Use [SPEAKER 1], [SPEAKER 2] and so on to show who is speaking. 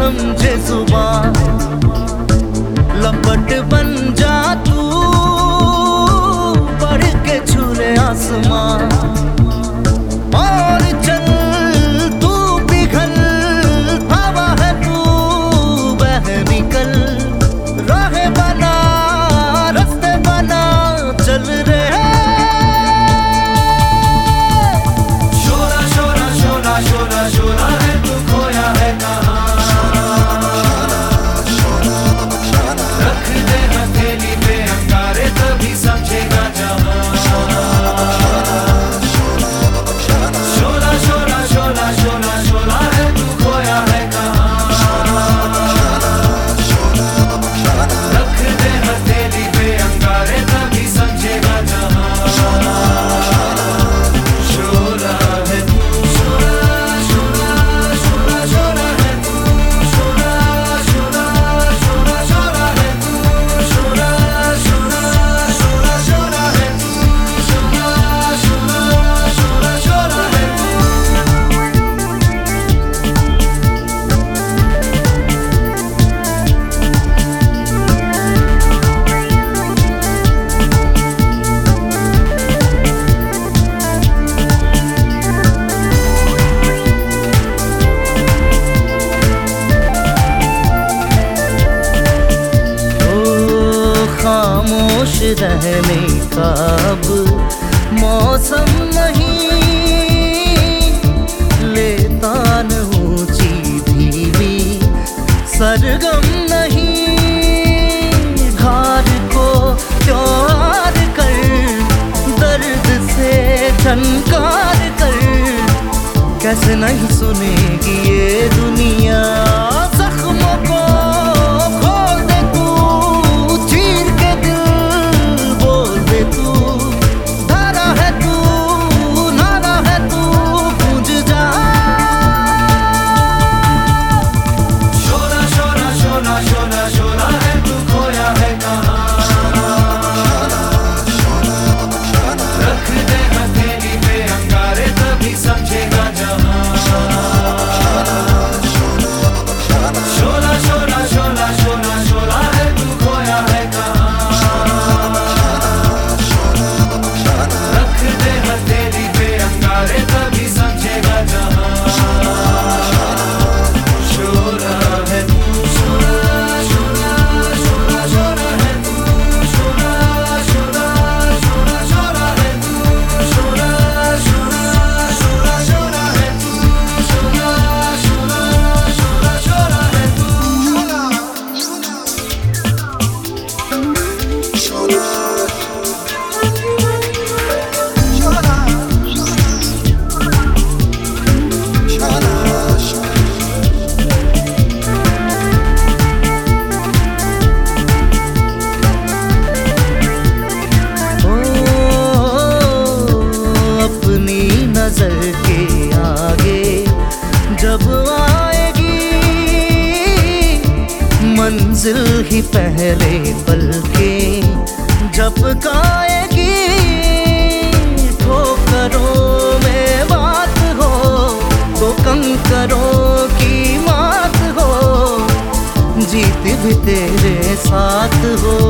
[SPEAKER 1] समझे सुबह रहने का अब मौसम नहीं लेता न ऊँची धीमी सरगम नहीं घार को त्योहार कर। दर्द से झनकार कर। कैसे नहीं सुनेगी ये दुनिया? पहले पल के जब गाएगी ठोकरों मैं बात हो तो कम करो की मात हो, जीत भी तेरे साथ हो।